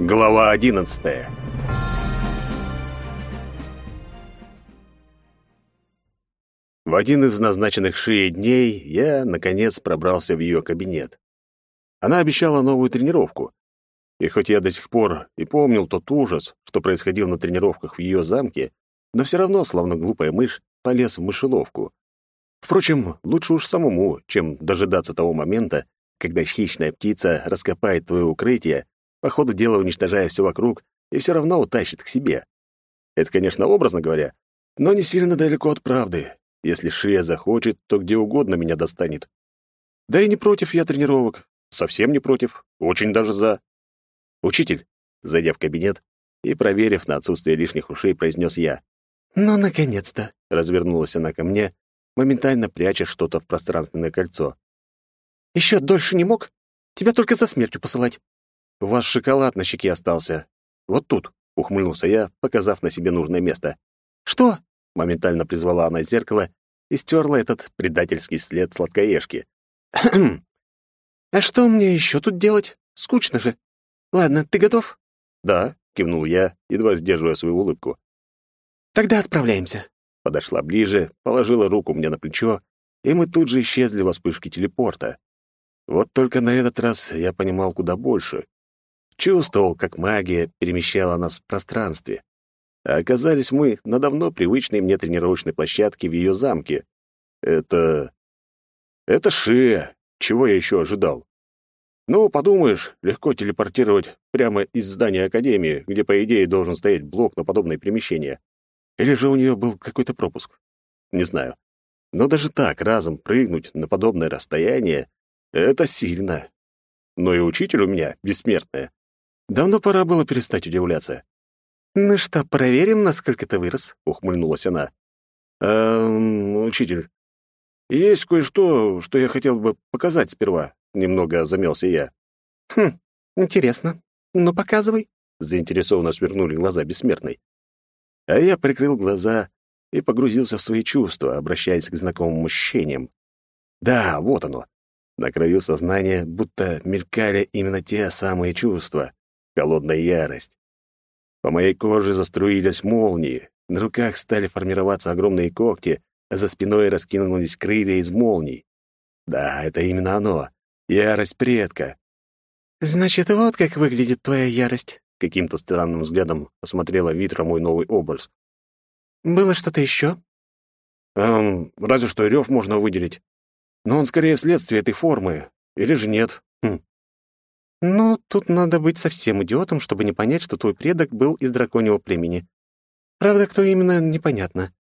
Глава одиннадцатая В один из назначенных Шией дней я, наконец, пробрался в ее кабинет. Она обещала новую тренировку. И хоть я до сих пор и помнил тот ужас, что происходил на тренировках в ее замке, но все равно, словно глупая мышь, полез в мышеловку. Впрочем, лучше уж самому, чем дожидаться того момента, когда хищная птица раскопает твое укрытие, по ходу дела уничтожая все вокруг, и все равно утащит к себе. Это, конечно, образно говоря, но не сильно далеко от правды. Если Шия захочет, то где угодно меня достанет. Да и не против я тренировок. Совсем не против. Очень даже за. «Учитель», зайдя в кабинет и проверив на отсутствие лишних ушей, произнес я. «Ну, наконец-то!» — развернулась она ко мне, моментально пряча что-то в пространственное кольцо. «Еще дольше не мог? Тебя только за смертью посылать». «У вас шоколад на щеке остался. Вот тут», — ухмыльнулся я, показав на себе нужное место. «Что?» — моментально призвала она зеркало и стерла этот предательский след сладкоежки. «А что мне еще тут делать? Скучно же. Ладно, ты готов?» «Да», — кивнул я, едва сдерживая свою улыбку. «Тогда отправляемся». Подошла ближе, положила руку мне на плечо, и мы тут же исчезли во вспышке телепорта. Вот только на этот раз я понимал куда больше. Чувствовал, как магия перемещала нас в пространстве. А оказались мы на давно привычной мне тренировочной площадке в ее замке. Это... Это Шия. Чего я еще ожидал? Ну, подумаешь, легко телепортировать прямо из здания Академии, где, по идее, должен стоять блок на подобное перемещение. Или же у нее был какой-то пропуск? Не знаю. Но даже так, разом прыгнуть на подобное расстояние — это сильно. Но и учитель у меня бессмертная. Давно пора было перестать удивляться. «Ну что, проверим, насколько ты вырос?» — ухмыльнулась она. «Эм, учитель, есть кое-что, что я хотел бы показать сперва», — немного замялся я. «Хм, интересно. Ну, показывай», — заинтересованно свернули глаза бессмертной. А я прикрыл глаза и погрузился в свои чувства, обращаясь к знакомым ощущениям. Да, вот оно. На краю сознания будто мелькали именно те самые чувства. Холодная ярость. По моей коже заструились молнии, на руках стали формироваться огромные когти, а за спиной раскинулись крылья из молний. Да, это именно оно. Ярость предка. «Значит, вот как выглядит твоя ярость», Каким-то странным взглядом осмотрела Витра мой новый образ. «Было что-то еще?» «Эм, разве что рев можно выделить. Но он скорее следствие этой формы. Или же нет. Хм. «Ну, тут надо быть совсем идиотом, чтобы не понять, что твой предок был из драконьего племени. Правда, кто именно, непонятно.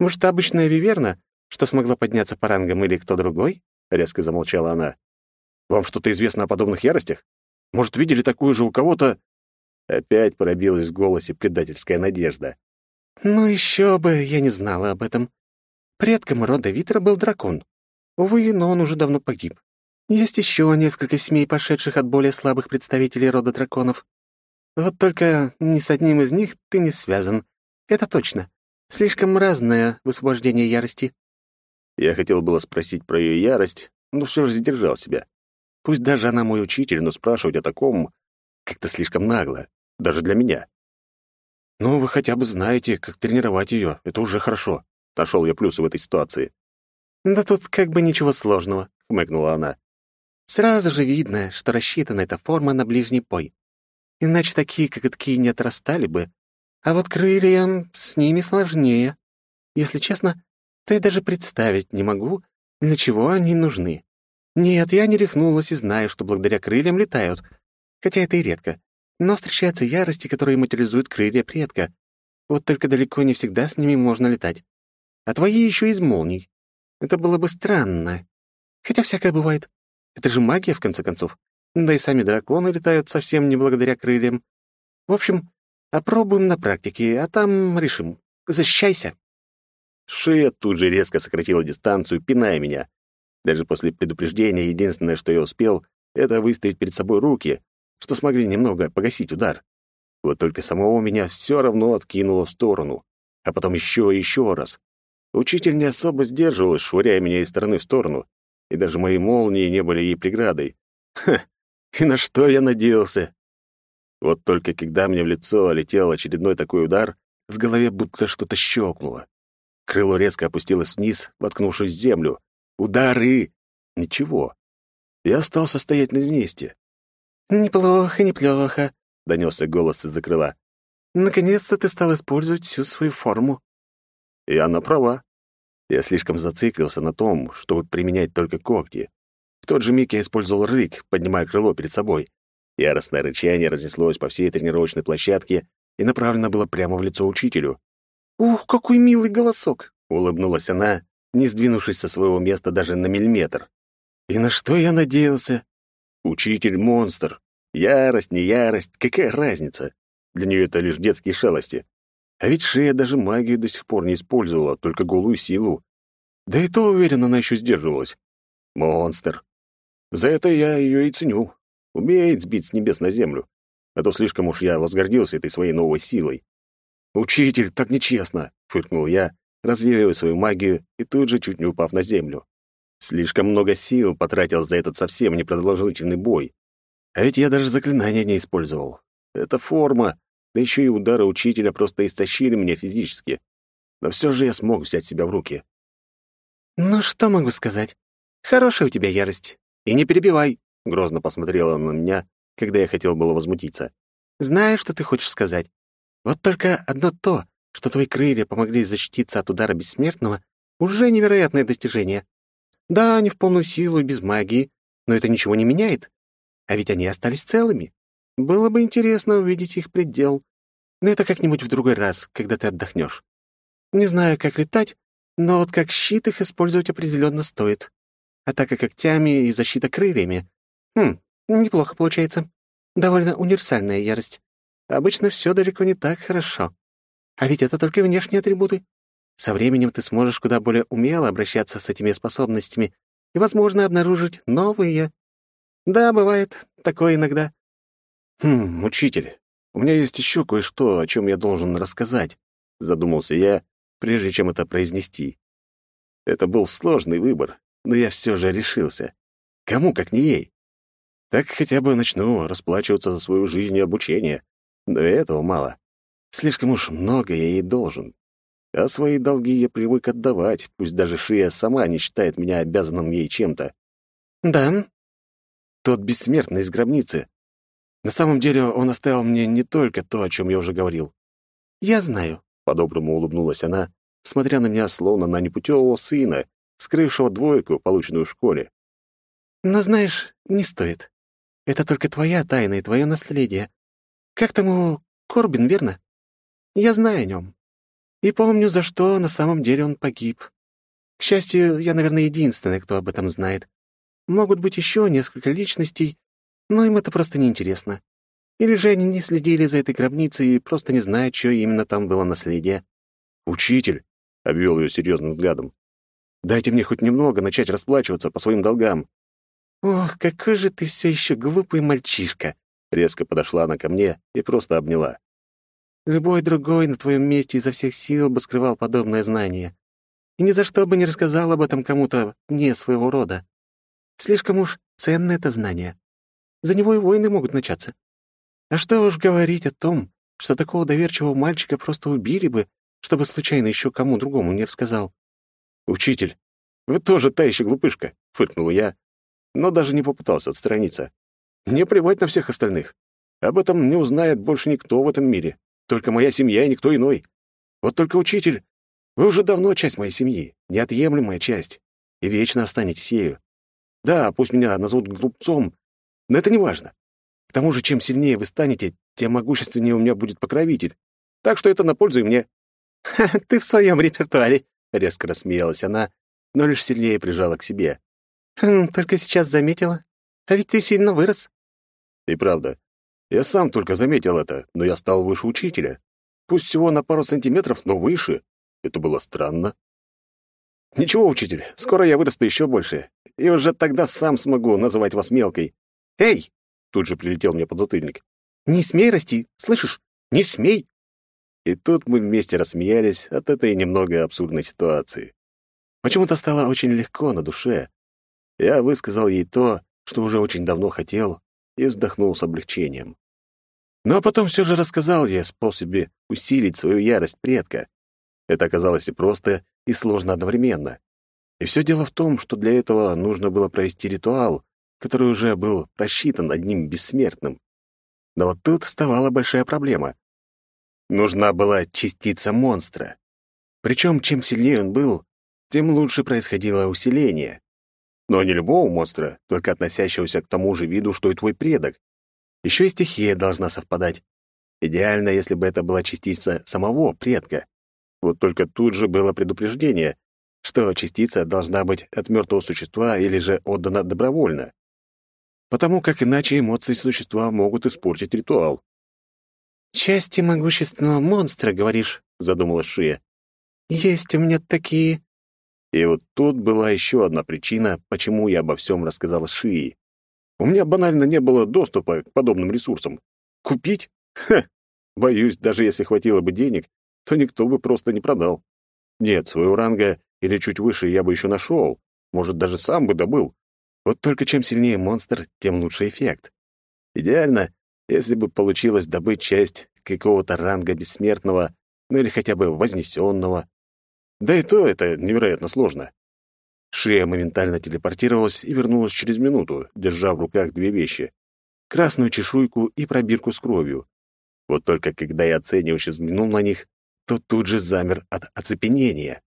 Может, обычная виверна, что смогла подняться по рангам, или кто другой?» — резко замолчала она. «Вам что-то известно о подобных яростях? Может, видели такую же у кого-то...» Опять пробилась в голосе предательская надежда. «Ну еще бы, я не знала об этом. Предком рода Витра был дракон. Увы, но он уже давно погиб. Есть еще несколько семей, пошедших от более слабых представителей рода драконов. Вот только ни с одним из них ты не связан. Это точно. Слишком разное высвобождение ярости». Я хотел было спросить про ее ярость, но все же задержал себя. Пусть даже она мой учитель, но спрашивать о таком как-то слишком нагло даже для меня. «Ну, вы хотя бы знаете, как тренировать ее, это уже хорошо», — нашел я плюсы в этой ситуации. «Да тут как бы ничего сложного», — хмыкнула она. «Сразу же видно, что рассчитана эта форма на ближний пой. Иначе такие коготки не отрастали бы. А вот крылья с ними сложнее. Если честно, то я даже представить не могу, для чего они нужны. Нет, я не рехнулась и знаю, что благодаря крыльям летают, хотя это и редко. Но встречаются ярости, которые материализуют крылья предка. Вот только далеко не всегда с ними можно летать. А твои еще из молний. Это было бы странно. Хотя всякое бывает. Это же магия, в конце концов. Да и сами драконы летают совсем не благодаря крыльям. В общем, опробуем на практике, а там решим. Защищайся. Шея тут же резко сократила дистанцию, пиная меня. Даже после предупреждения единственное, что я успел, это выставить перед собой руки, что смогли немного погасить удар. Вот только самого меня все равно откинуло в сторону, а потом еще и еще раз. Учитель не особо сдерживалась, швыряя меня из стороны в сторону, и даже мои молнии не были ей преградой. Ха! И на что я надеялся? Вот только когда мне в лицо летел очередной такой удар, в голове будто что-то щелкнуло. Крыло резко опустилось вниз, воткнувшись в землю. Удары! Ничего. Я остался стоять на месте. «Неплохо, неплохо», — донесся голос из-за крыла. «Наконец-то ты стал использовать всю свою форму». И она права. Я слишком зациклился на том, чтобы применять только когти. В тот же миг я использовал рык, поднимая крыло перед собой. Яростное рычание разнеслось по всей тренировочной площадке и направлено было прямо в лицо учителю. «Ух, какой милый голосок!» — улыбнулась она, не сдвинувшись со своего места даже на миллиметр. И на что я надеялся? Учитель — монстр. Ярость, не ярость, какая разница? Для нее это лишь детские шалости. А ведь Шея даже магию до сих пор не использовала, только голую силу. Да и то, уверен, она еще сдерживалась. Монстр. За это я ее и ценю. Умеет сбить с небес на землю. А то слишком уж я возгордился этой своей новой силой. «Учитель, так нечестно!» — фыркнул я, развеивая свою магию и тут же чуть не упав на землю. Слишком много сил потратил за этот совсем непродолжительный бой. А ведь я даже заклинания не использовал. Это форма, да еще и удары учителя просто истощили меня физически. Но все же я смог взять себя в руки. «Ну, что могу сказать? Хорошая у тебя ярость. И не перебивай!» — грозно посмотрела на меня, когда я хотел было возмутиться. «Знаю, что ты хочешь сказать. Вот только одно то, что твои крылья помогли защититься от удара бессмертного, уже невероятное достижение. Да, не в полную силу и без магии, но это ничего не меняет. А ведь они остались целыми. Было бы интересно увидеть их предел. Но это как-нибудь в другой раз, когда ты отдохнешь. Не знаю, как летать, но вот как щит их использовать определенно стоит. Атака когтями и защита крыльями. Хм, неплохо получается. Довольно универсальная ярость. Обычно все далеко не так хорошо. А ведь это только внешние атрибуты. Со временем ты сможешь куда более умело обращаться с этими способностями и, возможно, обнаружить новые. Да, бывает такое иногда. «Хм, учитель, у меня есть еще кое-что, о чем я должен рассказать», — задумался я, прежде чем это произнести. Это был сложный выбор, но я все же решился. Кому, как не ей? Так хотя бы начну расплачиваться за свою жизнь и обучение. Но этого мало. Слишком уж много я ей должен. А свои долги я привык отдавать, пусть даже Шия сама не считает меня обязанным ей чем-то. «Да?» Тот бессмертный из гробницы. На самом деле он оставил мне не только то, о чем я уже говорил. «Я знаю», — по-доброму улыбнулась она, смотря на меня словно на непутевого сына, скрывшего двойку, полученную в школе. «Но знаешь, не стоит. Это только твоя тайна и твое наследие. Как там его Корбин, верно? Я знаю о нем. И помню, за что на самом деле он погиб. К счастью, я, наверное, единственный, кто об этом знает. Могут быть еще несколько личностей, но им это просто неинтересно. Или же они не следили за этой гробницей и просто не знают, что именно там было наследие. «Учитель», — обвел ее серьезным взглядом, «дайте мне хоть немного начать расплачиваться по своим долгам». «Ох, какой же ты все еще глупый мальчишка!» Резко подошла она ко мне и просто обняла. Любой другой на твоем месте изо всех сил бы скрывал подобное знание. И ни за что бы не рассказал об этом кому-то не своего рода. Слишком уж ценное это знание. За него и войны могут начаться. А что уж говорить о том, что такого доверчивого мальчика просто убили бы, чтобы случайно еще кому другому не рассказал. «Учитель, вы тоже та еще глупышка», — фыркнул я, но даже не попытался отстраниться. «Мне плевать на всех остальных. Об этом не узнает больше никто в этом мире. Только моя семья и никто иной. Вот только учитель, вы уже давно часть моей семьи, неотъемлемая часть, и вечно останетесь ею. Да, пусть меня назовут глупцом, но это не важно. К тому же, чем сильнее вы станете, тем могущественнее у меня будет покровитель. Так что это на пользу и мне». «Ха, ты в своем репертуаре», — резко рассмеялась она, но лишь сильнее прижала к себе. «Хм, «Только сейчас заметила. А ведь ты сильно вырос». И правда, я сам только заметил это, но я стал выше учителя. Пусть всего на пару сантиметров, но выше. Это было странно. Ничего, учитель, скоро я вырасту еще больше, и уже тогда сам смогу называть вас мелкой. Эй! Тут же прилетел мне подзатыльник. Не смей расти, слышишь? Не смей! И тут мы вместе рассмеялись от этой немного абсурдной ситуации. Почему-то стало очень легко на душе. Я высказал ей то, что уже очень давно хотел, и вздохнул с облегчением. Но потом все же рассказал ей о способе усилить свою ярость предка. Это оказалось и просто, и сложно одновременно. И все дело в том, что для этого нужно было провести ритуал, который уже был просчитан одним бессмертным. Но вот тут вставала большая проблема. Нужна была частица монстра. Причем, чем сильнее он был, тем лучше происходило усиление. Но не любого монстра, только относящегося к тому же виду, что и твой предок. Еще и стихия должна совпадать. Идеально, если бы это была частица самого предка. Вот только тут же было предупреждение, что частица должна быть от мертвого существа или же отдана добровольно. Потому как иначе эмоции существа могут испортить ритуал. «Части могущественного монстра, говоришь?» — задумалась Шия. «Есть у меня такие...» И вот тут была еще одна причина, почему я обо всем рассказал Шии. У меня банально не было доступа к подобным ресурсам. Купить? Ха! Боюсь, даже если хватило бы денег, то никто бы просто не продал. Нет, своего ранга или чуть выше я бы еще нашел, может, даже сам бы добыл. Вот только чем сильнее монстр, тем лучше эффект. Идеально, если бы получилось добыть часть какого-то ранга бессмертного, ну или хотя бы вознесенного. Да и то это невероятно сложно. Шея моментально телепортировалась и вернулась через минуту, держа в руках две вещи — красную чешуйку и пробирку с кровью. Вот только когда я оценивающе взглянул на них, то тут же замер от оцепенения.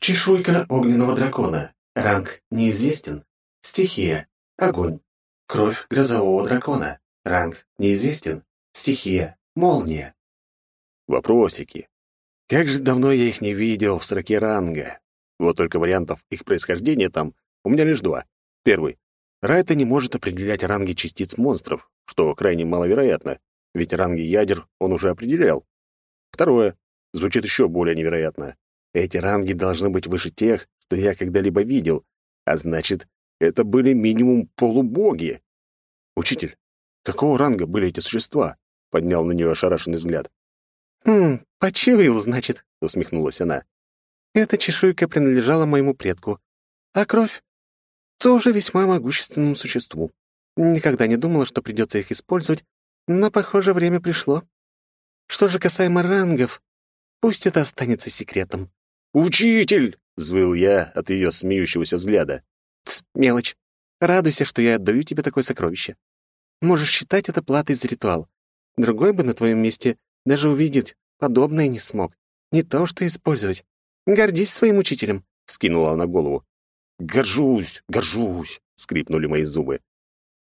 Чешуйка огненного дракона. Ранг неизвестен. Стихия — огонь. Кровь грозового дракона. Ранг неизвестен. Стихия — молния. Вопросики. Как же давно я их не видел в строке ранга. Вот только вариантов их происхождения там у меня лишь два. Первый. Райта не может определять ранги частиц монстров, что крайне маловероятно, ведь ранги ядер он уже определял. Второе. Звучит еще более невероятно. Эти ранги должны быть выше тех, что я когда-либо видел, а значит, это были минимум полубоги. «Учитель, какого ранга были эти существа?» — поднял на нее ошарашенный взгляд. «Хм, почивил, значит», — усмехнулась она. «Эта чешуйка принадлежала моему предку, а кровь — тоже весьма могущественному существу. Никогда не думала, что придется их использовать, но, похоже, время пришло. Что же касаемо рангов, пусть это останется секретом». «Учитель!» — взвыл я от ее смеющегося взгляда. «Тс, мелочь. Радуйся, что я отдаю тебе такое сокровище. Можешь считать это платой за ритуал. Другой бы на твоем месте даже увидеть подобное не смог. Не то что использовать. Гордись своим учителем», — скинула она голову. «Горжусь, горжусь», — скрипнули мои зубы.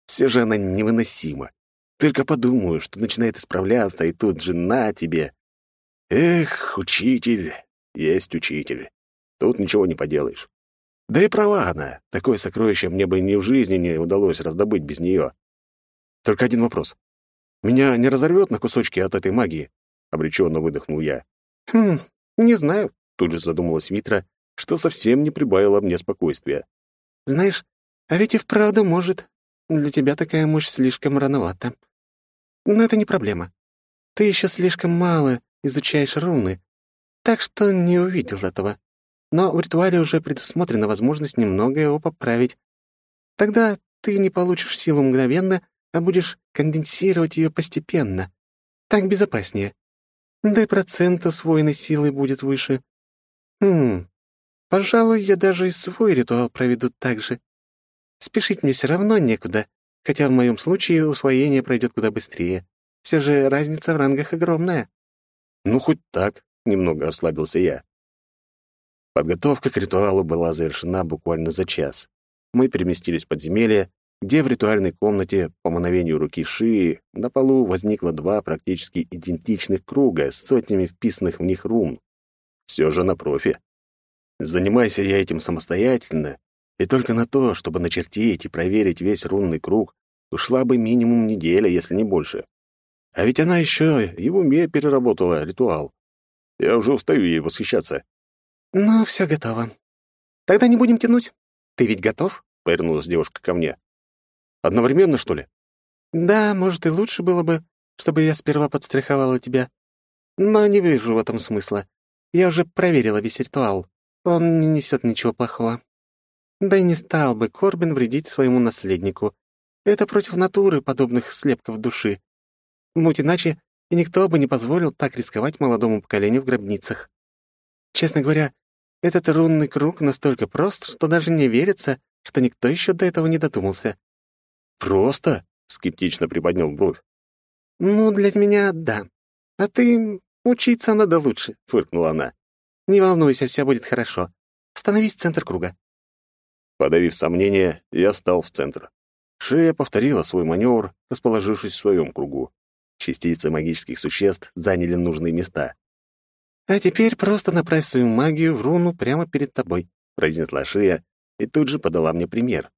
«Все же она невыносима. Только подумаю, что начинает исправляться, и тут же на тебе. Эх, учитель, есть учитель. Тут ничего не поделаешь. Да и права она. Такое сокровище мне бы ни в жизни не удалось раздобыть без нее. Только один вопрос. Меня не разорвет на кусочки от этой магии?» — обреченно выдохнул я. «Хм, не знаю», — тут же задумалась Витра, что совсем не прибавило мне спокойствия. «Знаешь, а ведь и вправду может. Для тебя такая мощь слишком рановата. Но это не проблема. Ты еще слишком мало изучаешь руны, так что не увидел этого. Но в ритуале уже предусмотрена возможность немного его поправить. Тогда ты не получишь силу мгновенно, а будешь конденсировать ее постепенно. Так безопаснее. Да и процент усвоенной силы будет выше. Хм, пожалуй, я даже и свой ритуал проведу так же. Спешить мне все равно некуда, хотя в моем случае усвоение пройдет куда быстрее. Все же разница в рангах огромная. Ну, хоть так, немного ослабился я. Подготовка к ритуалу была завершена буквально за час. Мы переместились в подземелье, где в ритуальной комнате по мановению руки Шии на полу возникло два практически идентичных круга с сотнями вписанных в них рун. Все же на профи. Занимайся я этим самостоятельно, и только на то, чтобы начертить и проверить весь рунный круг, ушла бы минимум неделя, если не больше. А ведь она еще и в уме переработала ритуал. Я уже устаю ей восхищаться. «Ну, все готово. Тогда не будем тянуть. Ты ведь готов?» — повернулась девушка ко мне. Одновременно, что ли? Да, может, и лучше было бы, чтобы я сперва подстраховала тебя. Но не вижу в этом смысла. Я уже проверила весь ритуал. Он не несет ничего плохого. Да и не стал бы Корбин вредить своему наследнику. Это против натуры подобных слепков души. Будь иначе, и никто бы не позволил так рисковать молодому поколению в гробницах. Честно говоря, этот рунный круг настолько прост, что даже не верится, что никто еще до этого не додумался. «Просто?» — скептично приподнял бровь. «Ну, для меня — да. А ты учиться надо лучше», — фыркнула она. «Не волнуйся, все будет хорошо. Становись в центр круга». Подавив сомнения, я встал в центр. Шея повторила свой маневр, расположившись в своем кругу. Частицы магических существ заняли нужные места. «А теперь просто направь свою магию в руну прямо перед тобой», — произнесла Шия и тут же подала мне пример.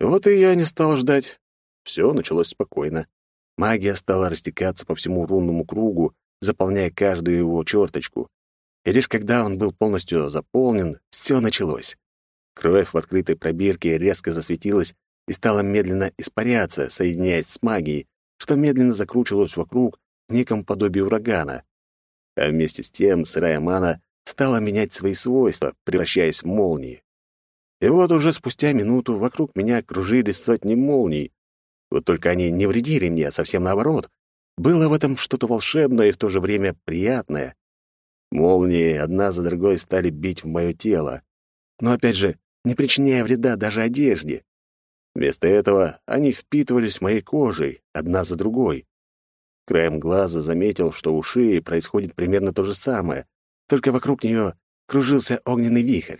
Вот и я не стал ждать. Все началось спокойно. Магия стала растекаться по всему рунному кругу, заполняя каждую его черточку. И лишь когда он был полностью заполнен, все началось. Кровь в открытой пробирке резко засветилась и стала медленно испаряться, соединяясь с магией, что медленно закручивалось вокруг в неком подобии урагана. А вместе с тем сырая мана стала менять свои свойства, превращаясь в молнии. И вот уже спустя минуту вокруг меня кружились сотни молний. Вот только они не вредили мне, а совсем наоборот. Было в этом что-то волшебное и в то же время приятное. Молнии одна за другой стали бить в мое тело. Но опять же, не причиняя вреда даже одежде. Вместо этого они впитывались моей кожей, одна за другой. Краем глаза заметил, что у шеи происходит примерно то же самое, только вокруг нее кружился огненный вихрь.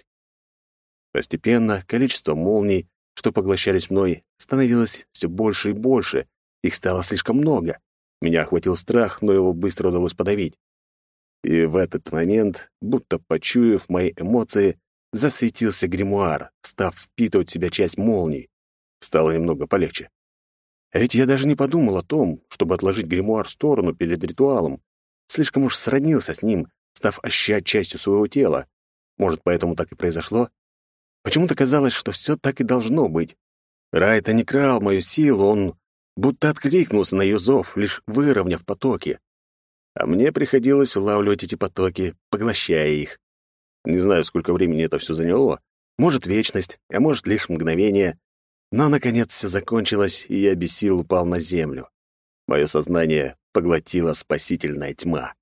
Постепенно количество молний, что поглощались мной, становилось все больше и больше. Их стало слишком много. Меня охватил страх, но его быстро удалось подавить. И в этот момент, будто почуяв мои эмоции, засветился гримуар, став впитывать в себя часть молний. Стало немного полегче. А ведь я даже не подумал о том, чтобы отложить гримуар в сторону перед ритуалом. Слишком уж сроднился с ним, став ощущать частью своего тела. Может, поэтому так и произошло? Почему-то казалось, что все так и должно быть. Райта не крал мою силу, он будто откликнулся на ее зов, лишь выровняв потоки. А мне приходилось улавливать эти потоки, поглощая их. Не знаю, сколько времени это все заняло. Может, вечность, а может, лишь мгновение. Но, наконец, все закончилось, и я без сил упал на землю. Мое сознание поглотила спасительная тьма.